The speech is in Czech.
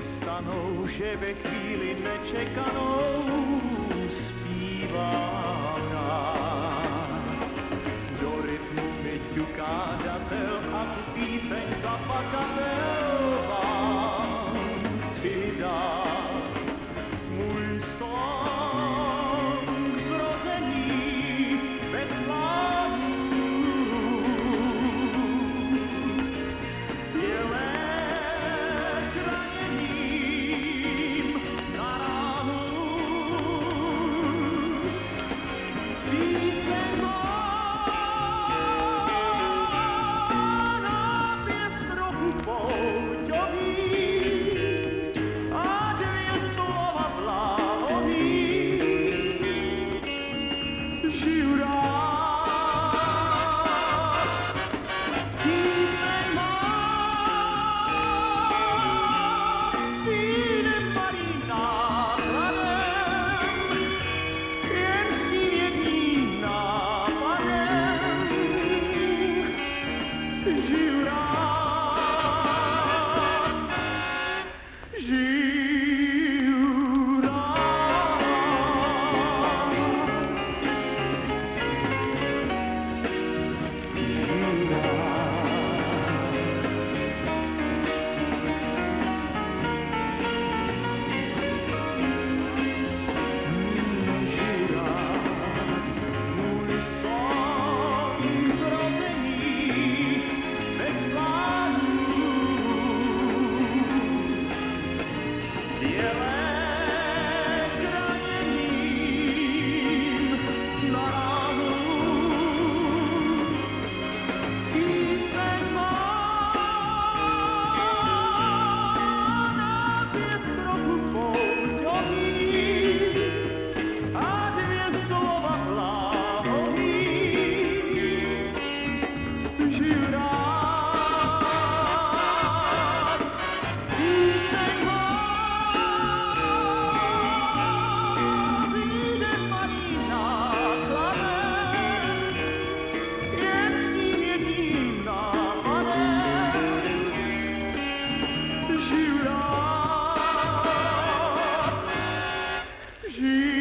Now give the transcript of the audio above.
stanou, že ve chvíli nečekanou zpívám rád. Do rytmu mi ťuká datel a tu píseň za Girar. she